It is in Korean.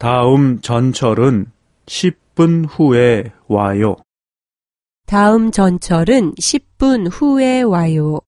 다음 전철은 10분 후에 와요. 다음 전철은 10분 후에 와요.